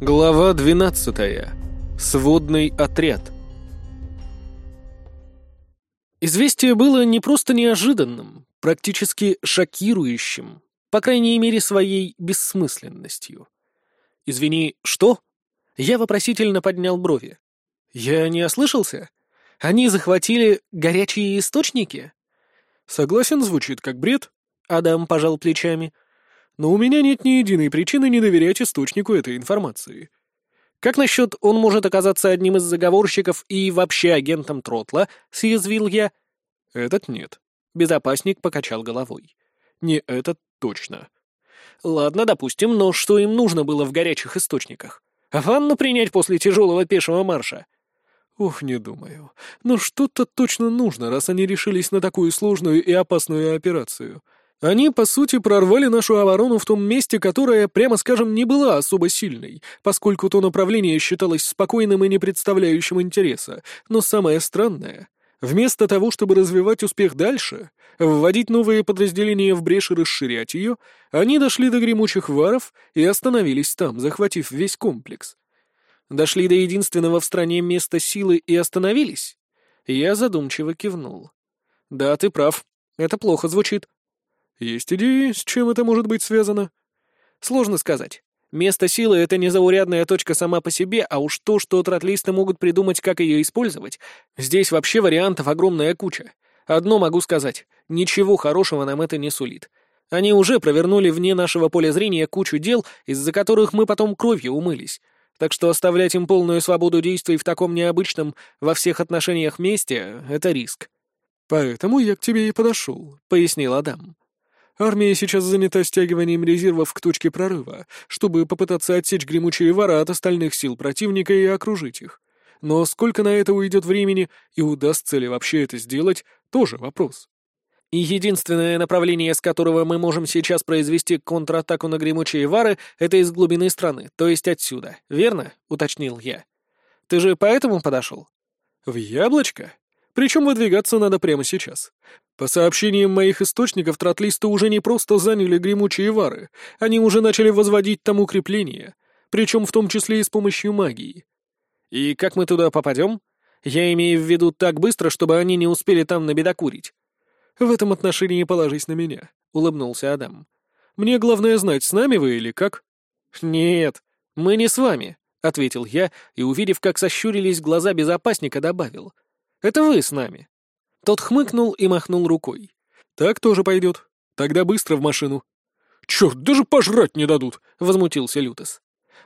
Глава 12. Сводный отряд. Известие было не просто неожиданным, практически шокирующим, по крайней мере, своей бессмысленностью. «Извини, что?» Я вопросительно поднял брови. «Я не ослышался? Они захватили горячие источники?» «Согласен, звучит как бред», — Адам пожал плечами. Но у меня нет ни единой причины не доверять источнику этой информации. Как насчет он может оказаться одним из заговорщиков и вообще агентом Тротла, съязвил я. Этот нет. Безопасник покачал головой. Не этот точно. Ладно, допустим, но что им нужно было в горячих источниках? Ванну принять после тяжелого пешего марша? Ух, не думаю. Но что-то точно нужно, раз они решились на такую сложную и опасную операцию. Они, по сути, прорвали нашу оборону в том месте, которое, прямо скажем, не было особо сильной, поскольку то направление считалось спокойным и не представляющим интереса. Но самое странное, вместо того, чтобы развивать успех дальше, вводить новые подразделения в брешь и расширять ее, они дошли до гремучих варов и остановились там, захватив весь комплекс. Дошли до единственного в стране места силы и остановились? Я задумчиво кивнул. Да, ты прав. Это плохо звучит. Есть идеи, с чем это может быть связано? Сложно сказать. Место силы — это не заурядная точка сама по себе, а уж то, что тротлисты могут придумать, как ее использовать. Здесь вообще вариантов огромная куча. Одно могу сказать — ничего хорошего нам это не сулит. Они уже провернули вне нашего поля зрения кучу дел, из-за которых мы потом кровью умылись. Так что оставлять им полную свободу действий в таком необычном во всех отношениях месте — это риск. «Поэтому я к тебе и подошел», — пояснил Адам. Армия сейчас занята стягиванием резервов к точке прорыва, чтобы попытаться отсечь гремучие вара от остальных сил противника и окружить их. Но сколько на это уйдет времени и удастся ли вообще это сделать, тоже вопрос. И единственное направление, с которого мы можем сейчас произвести контратаку на гремучие вары, это из глубины страны, то есть отсюда, верно? — уточнил я. Ты же поэтому подошел? В яблочко? Причем выдвигаться надо прямо сейчас. По сообщениям моих источников, тротлисты уже не просто заняли гремучие вары, они уже начали возводить там укрепления, причем в том числе и с помощью магии. И как мы туда попадем? Я имею в виду так быстро, чтобы они не успели там набедокурить. В этом отношении положись на меня, — улыбнулся Адам. Мне главное знать, с нами вы или как? Нет, мы не с вами, — ответил я и, увидев, как сощурились глаза безопасника, добавил — это вы с нами». Тот хмыкнул и махнул рукой. «Так тоже пойдет. Тогда быстро в машину». «Черт, даже пожрать не дадут!» — возмутился Лютес.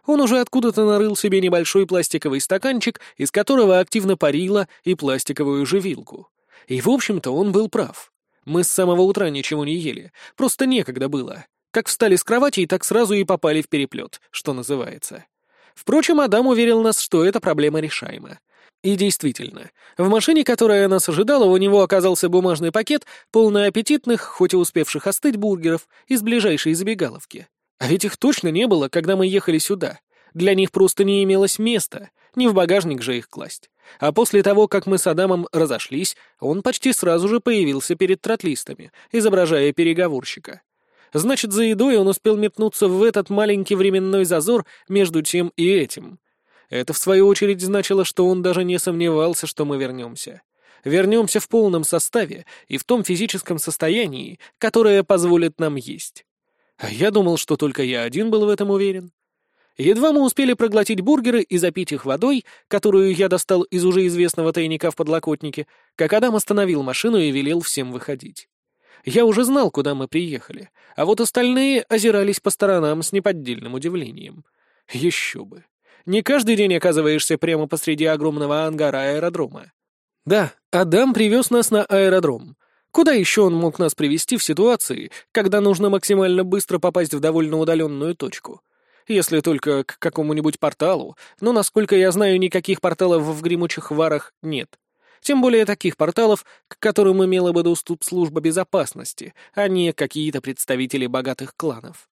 Он уже откуда-то нарыл себе небольшой пластиковый стаканчик, из которого активно парило и пластиковую живилку. И, в общем-то, он был прав. Мы с самого утра ничего не ели, просто некогда было. Как встали с кровати, так сразу и попали в переплет, что называется. Впрочем, Адам уверил нас, что эта проблема решаема. И действительно, в машине, которая нас ожидала, у него оказался бумажный пакет, полный аппетитных, хоть и успевших остыть бургеров, из ближайшей забегаловки. А ведь их точно не было, когда мы ехали сюда. Для них просто не имелось места, не в багажник же их класть. А после того, как мы с Адамом разошлись, он почти сразу же появился перед тротлистами, изображая переговорщика. Значит, за едой он успел метнуться в этот маленький временной зазор между тем и этим. Это, в свою очередь, значило, что он даже не сомневался, что мы вернемся. Вернемся в полном составе и в том физическом состоянии, которое позволит нам есть. А я думал, что только я один был в этом уверен. Едва мы успели проглотить бургеры и запить их водой, которую я достал из уже известного тайника в подлокотнике, как Адам остановил машину и велел всем выходить. Я уже знал, куда мы приехали, а вот остальные озирались по сторонам с неподдельным удивлением. Еще бы. Не каждый день оказываешься прямо посреди огромного ангара аэродрома. Да, Адам привез нас на аэродром. Куда еще он мог нас привести в ситуации, когда нужно максимально быстро попасть в довольно удаленную точку? Если только к какому-нибудь порталу, но, насколько я знаю, никаких порталов в гремучих варах нет. Тем более таких порталов, к которым имела бы доступ служба безопасности, а не какие-то представители богатых кланов.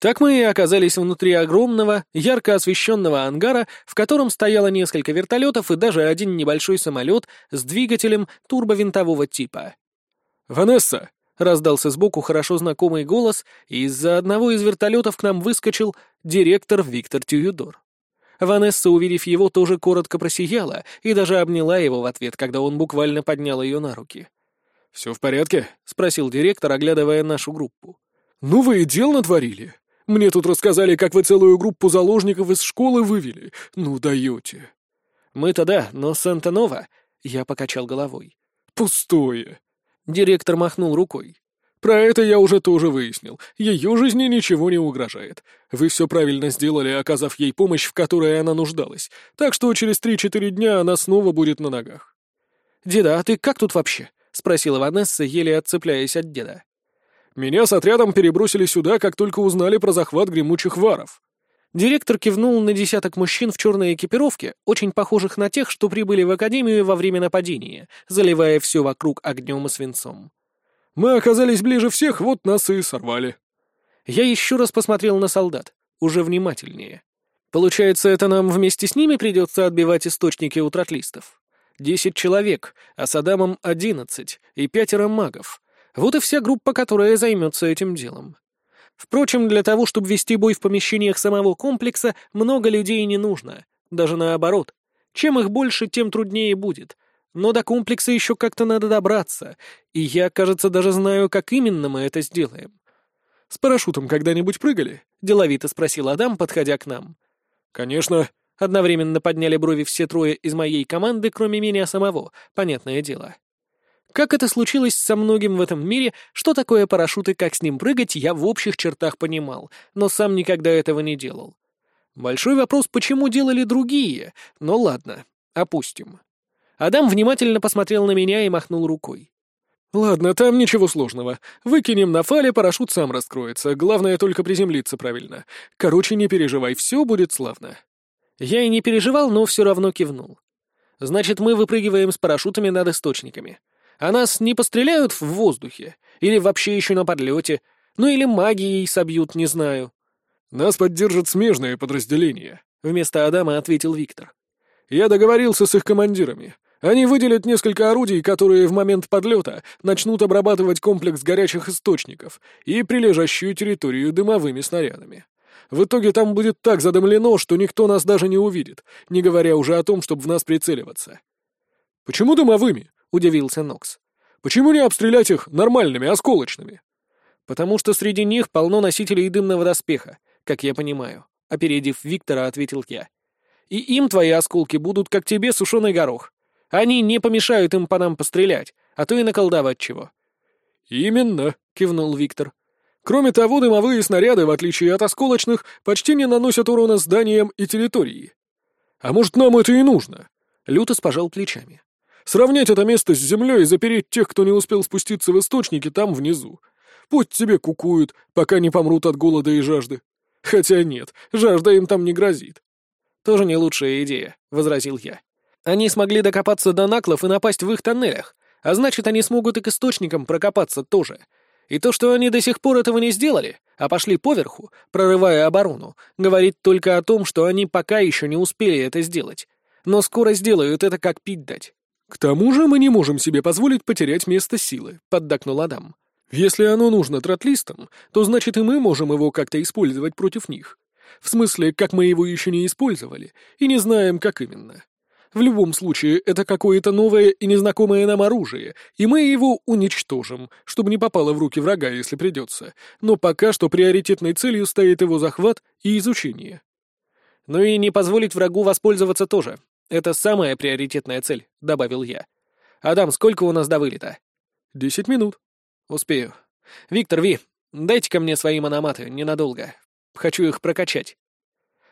Так мы и оказались внутри огромного, ярко освещенного ангара, в котором стояло несколько вертолетов и даже один небольшой самолет с двигателем турбовинтового типа. «Ванесса, Раздался сбоку хорошо знакомый голос, и из-за одного из вертолетов к нам выскочил директор Виктор Тююдор. Ванесса, увидев его, тоже коротко просияла и даже обняла его в ответ, когда он буквально поднял ее на руки. «Все в порядке?» — спросил директор, оглядывая нашу группу. «Ну вы и дел натворили. Мне тут рассказали, как вы целую группу заложников из школы вывели. Ну, даете». «Мы-то да, но Санта-Нова...» — я покачал головой. «Пустое». Директор махнул рукой. Про это я уже тоже выяснил. Ее жизни ничего не угрожает. Вы все правильно сделали, оказав ей помощь, в которой она нуждалась. Так что через три-четыре дня она снова будет на ногах. «Деда, а ты как тут вообще?» — спросила Ванесса, еле отцепляясь от деда. «Меня с отрядом перебросили сюда, как только узнали про захват гремучих варов». Директор кивнул на десяток мужчин в черной экипировке, очень похожих на тех, что прибыли в Академию во время нападения, заливая все вокруг огнем и свинцом. Мы оказались ближе всех, вот нас и сорвали». Я еще раз посмотрел на солдат, уже внимательнее. Получается, это нам вместе с ними придется отбивать источники у тротлистов. Десять человек, а с Адамом одиннадцать и пятеро магов. Вот и вся группа, которая займется этим делом. Впрочем, для того, чтобы вести бой в помещениях самого комплекса, много людей не нужно. Даже наоборот. Чем их больше, тем труднее будет — но до комплекса еще как-то надо добраться, и я, кажется, даже знаю, как именно мы это сделаем. «С парашютом когда-нибудь прыгали?» — деловито спросил Адам, подходя к нам. «Конечно». Одновременно подняли брови все трое из моей команды, кроме меня самого, понятное дело. Как это случилось со многим в этом мире, что такое парашют и как с ним прыгать, я в общих чертах понимал, но сам никогда этого не делал. Большой вопрос, почему делали другие, но ладно, опустим. Адам внимательно посмотрел на меня и махнул рукой. «Ладно, там ничего сложного. Выкинем на фале, парашют сам раскроется. Главное только приземлиться правильно. Короче, не переживай, все будет славно». Я и не переживал, но все равно кивнул. «Значит, мы выпрыгиваем с парашютами над источниками. А нас не постреляют в воздухе? Или вообще еще на подлете? Ну или магией собьют, не знаю». «Нас поддержат смежные подразделения», — вместо Адама ответил Виктор. «Я договорился с их командирами. Они выделят несколько орудий, которые в момент подлета начнут обрабатывать комплекс горячих источников и прилежащую территорию дымовыми снарядами. В итоге там будет так задымлено, что никто нас даже не увидит, не говоря уже о том, чтобы в нас прицеливаться. «Почему дымовыми?» — удивился Нокс. «Почему не обстрелять их нормальными, осколочными?» «Потому что среди них полно носителей дымного доспеха, как я понимаю», — опередив Виктора, ответил я. «И им твои осколки будут, как тебе, сушеный горох. Они не помешают им по нам пострелять, а то и наколдовать чего». «Именно», — кивнул Виктор. «Кроме того, дымовые снаряды, в отличие от осколочных, почти не наносят урона зданиям и территории. А может, нам это и нужно?» Лютос пожал плечами. «Сравнять это место с землей и запереть тех, кто не успел спуститься в источники там внизу. Пусть тебе кукуют, пока не помрут от голода и жажды. Хотя нет, жажда им там не грозит». «Тоже не лучшая идея», — возразил я. Они смогли докопаться до наклов и напасть в их тоннелях, а значит, они смогут и к источникам прокопаться тоже. И то, что они до сих пор этого не сделали, а пошли поверху, прорывая оборону, говорит только о том, что они пока еще не успели это сделать. Но скоро сделают это, как пить дать. «К тому же мы не можем себе позволить потерять место силы», — поддакнул Адам. «Если оно нужно тротлистам, то значит и мы можем его как-то использовать против них. В смысле, как мы его еще не использовали, и не знаем, как именно. В любом случае, это какое-то новое и незнакомое нам оружие, и мы его уничтожим, чтобы не попало в руки врага, если придется. Но пока что приоритетной целью стоит его захват и изучение. Ну и не позволить врагу воспользоваться тоже. Это самая приоритетная цель, добавил я. Адам, сколько у нас до вылета? Десять минут. Успею. Виктор, Ви, дайте ко мне свои мономаты ненадолго. Хочу их прокачать.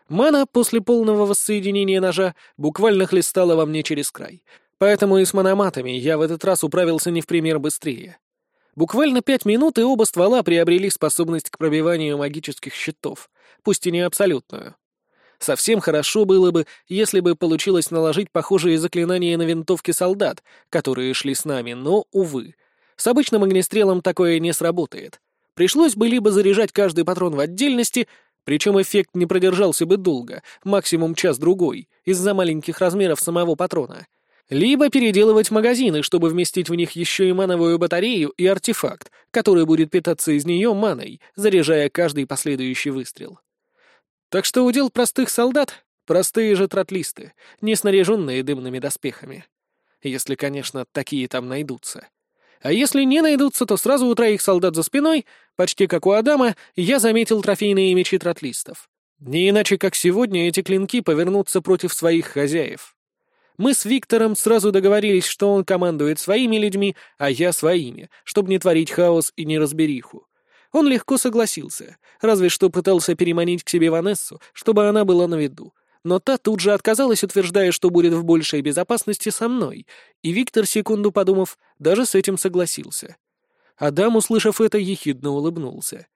Мана после полного воссоединения ножа буквально хлестала во мне через край. Поэтому и с мономатами я в этот раз управился не в пример быстрее. Буквально пять минут, и оба ствола приобрели способность к пробиванию магических щитов, пусть и не абсолютную. Совсем хорошо было бы, если бы получилось наложить похожие заклинания на винтовки солдат, которые шли с нами, но, увы. С обычным огнестрелом такое не сработает. Пришлось бы либо заряжать каждый патрон в отдельности, причем эффект не продержался бы долго, максимум час-другой, из-за маленьких размеров самого патрона. Либо переделывать магазины, чтобы вместить в них еще и мановую батарею и артефакт, который будет питаться из нее маной, заряжая каждый последующий выстрел. Так что удел простых солдат — простые же тротлисты, не снаряженные дымными доспехами. Если, конечно, такие там найдутся. А если не найдутся, то сразу у троих солдат за спиной, почти как у Адама, я заметил трофейные мечи тротлистов. Не иначе, как сегодня эти клинки повернутся против своих хозяев. Мы с Виктором сразу договорились, что он командует своими людьми, а я своими, чтобы не творить хаос и неразбериху. Он легко согласился, разве что пытался переманить к себе Ванессу, чтобы она была на виду. Но та тут же отказалась, утверждая, что будет в большей безопасности со мной, и Виктор, секунду подумав, даже с этим согласился. Адам, услышав это, ехидно улыбнулся.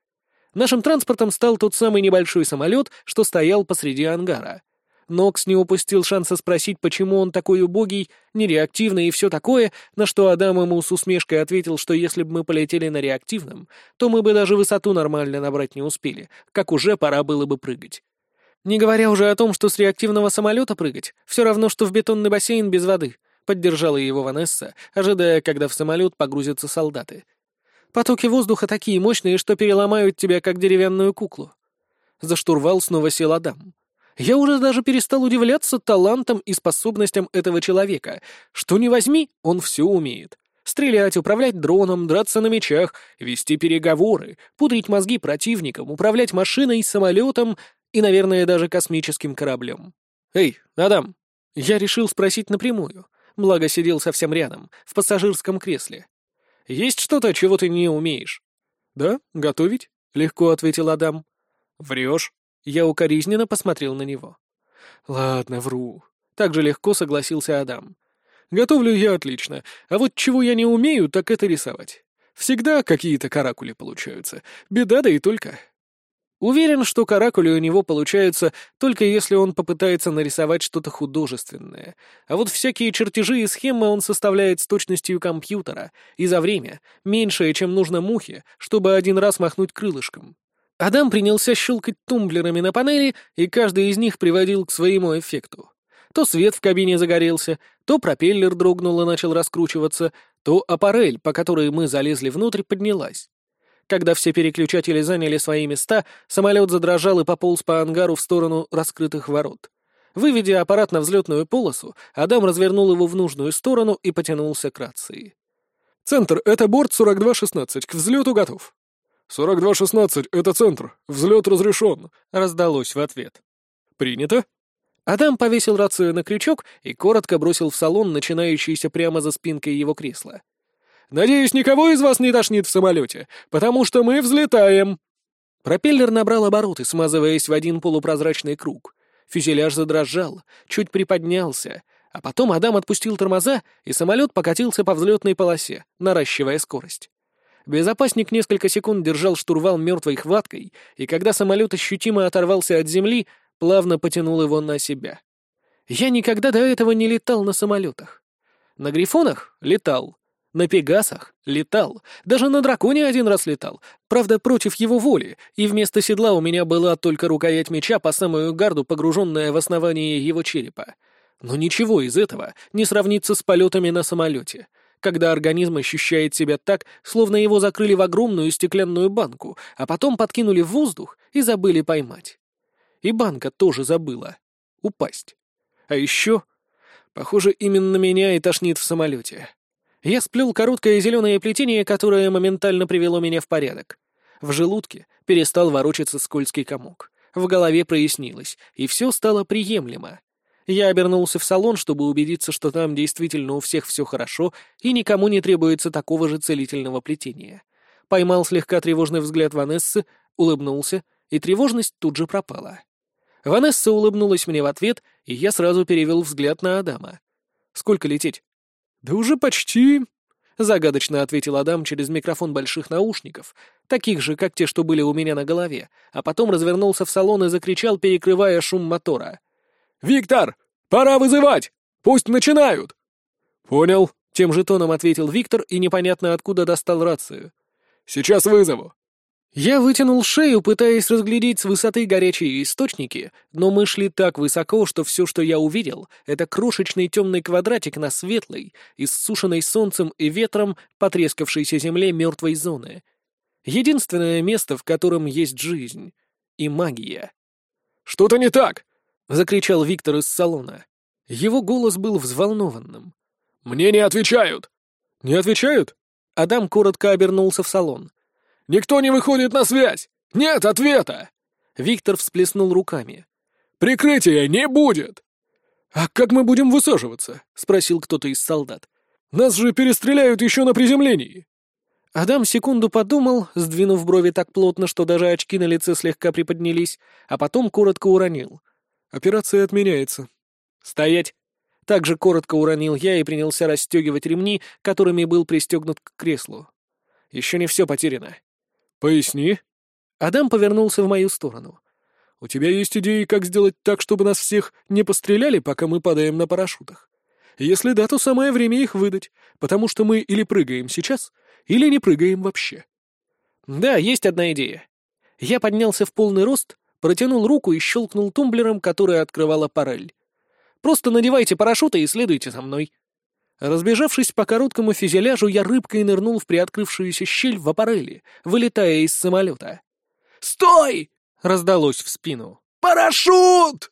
Нашим транспортом стал тот самый небольшой самолет, что стоял посреди ангара. Нокс не упустил шанса спросить, почему он такой убогий, нереактивный и все такое, на что Адам ему с усмешкой ответил, что если бы мы полетели на реактивном, то мы бы даже высоту нормально набрать не успели, как уже пора было бы прыгать. Не говоря уже о том, что с реактивного самолета прыгать, все равно, что в бетонный бассейн без воды, поддержала его Ванесса, ожидая, когда в самолет погрузятся солдаты. Потоки воздуха такие мощные, что переломают тебя, как деревянную куклу. За штурвал снова сел Адам. Я уже даже перестал удивляться талантам и способностям этого человека. Что не возьми, он все умеет. Стрелять, управлять дроном, драться на мечах, вести переговоры, пудрить мозги противникам, управлять машиной, самолетом и, наверное, даже космическим кораблем. «Эй, Адам!» Я решил спросить напрямую, благо сидел совсем рядом, в пассажирском кресле. «Есть что-то, чего ты не умеешь?» «Да, готовить?» — легко ответил Адам. «Врешь?» Я укоризненно посмотрел на него. «Ладно, вру». Так же легко согласился Адам. «Готовлю я отлично, а вот чего я не умею, так это рисовать. Всегда какие-то каракули получаются. Беда да и только». Уверен, что каракули у него получаются только если он попытается нарисовать что-то художественное. А вот всякие чертежи и схемы он составляет с точностью компьютера, и за время, меньшее, чем нужно мухе, чтобы один раз махнуть крылышком. Адам принялся щелкать тумблерами на панели, и каждый из них приводил к своему эффекту. То свет в кабине загорелся, то пропеллер дрогнул и начал раскручиваться, то аппарель, по которой мы залезли внутрь, поднялась. Когда все переключатели заняли свои места, самолет задрожал и пополз по ангару в сторону раскрытых ворот. Выведя аппарат на взлетную полосу, Адам развернул его в нужную сторону и потянулся к рации. «Центр, это борт 4216, к взлету готов». «42-16, это центр. Взлет разрешен», — раздалось в ответ. «Принято». Адам повесил рацию на крючок и коротко бросил в салон, начинающийся прямо за спинкой его кресла. «Надеюсь, никого из вас не тошнит в самолете, потому что мы взлетаем!» Пропеллер набрал обороты, смазываясь в один полупрозрачный круг. Фюзеляж задрожал, чуть приподнялся, а потом Адам отпустил тормоза, и самолет покатился по взлетной полосе, наращивая скорость. Безопасник несколько секунд держал штурвал мертвой хваткой, и когда самолет ощутимо оторвался от земли, плавно потянул его на себя. Я никогда до этого не летал на самолетах. На Грифонах летал, на Пегасах летал, даже на Драконе один раз летал, правда, против его воли, и вместо седла у меня была только рукоять меча по самую гарду, погруженная в основание его черепа. Но ничего из этого не сравнится с полетами на самолете — когда организм ощущает себя так, словно его закрыли в огромную стеклянную банку, а потом подкинули в воздух и забыли поймать. И банка тоже забыла. Упасть. А еще... Похоже, именно меня и тошнит в самолете. Я сплел короткое зеленое плетение, которое моментально привело меня в порядок. В желудке перестал ворочаться скользкий комок. В голове прояснилось, и все стало приемлемо. Я обернулся в салон, чтобы убедиться, что там действительно у всех все хорошо и никому не требуется такого же целительного плетения. Поймал слегка тревожный взгляд Ванессы, улыбнулся, и тревожность тут же пропала. Ванесса улыбнулась мне в ответ, и я сразу перевел взгляд на Адама. «Сколько лететь?» «Да уже почти...» — загадочно ответил Адам через микрофон больших наушников, таких же, как те, что были у меня на голове, а потом развернулся в салон и закричал, перекрывая шум мотора — «Виктор, пора вызывать! Пусть начинают!» «Понял», — тем же тоном ответил Виктор и непонятно откуда достал рацию. «Сейчас вызову». Я вытянул шею, пытаясь разглядеть с высоты горячие источники, но мы шли так высоко, что все, что я увидел, это крошечный темный квадратик на светлой, иссушенной солнцем и ветром потрескавшейся земле мертвой зоны. Единственное место, в котором есть жизнь и магия. «Что-то не так!» — закричал Виктор из салона. Его голос был взволнованным. «Мне не отвечают!» «Не отвечают?» Адам коротко обернулся в салон. Никто не выходит на связь! Нет ответа!» Виктор всплеснул руками. «Прикрытия не будет!» «А как мы будем высаживаться?» — спросил кто-то из солдат. «Нас же перестреляют еще на приземлении!» Адам секунду подумал, сдвинув брови так плотно, что даже очки на лице слегка приподнялись, а потом коротко уронил. «Операция отменяется». «Стоять!» Также коротко уронил я и принялся расстегивать ремни, которыми был пристегнут к креслу. Еще не все потеряно. «Поясни». Адам повернулся в мою сторону. «У тебя есть идеи, как сделать так, чтобы нас всех не постреляли, пока мы падаем на парашютах? Если да, то самое время их выдать, потому что мы или прыгаем сейчас, или не прыгаем вообще». «Да, есть одна идея». Я поднялся в полный рост, протянул руку и щелкнул тумблером, который открывала парель. «Просто надевайте парашюты и следуйте за мной». Разбежавшись по короткому фюзеляжу, я рыбкой нырнул в приоткрывшуюся щель в аппареле, вылетая из самолета. «Стой!» — раздалось в спину. «Парашют!»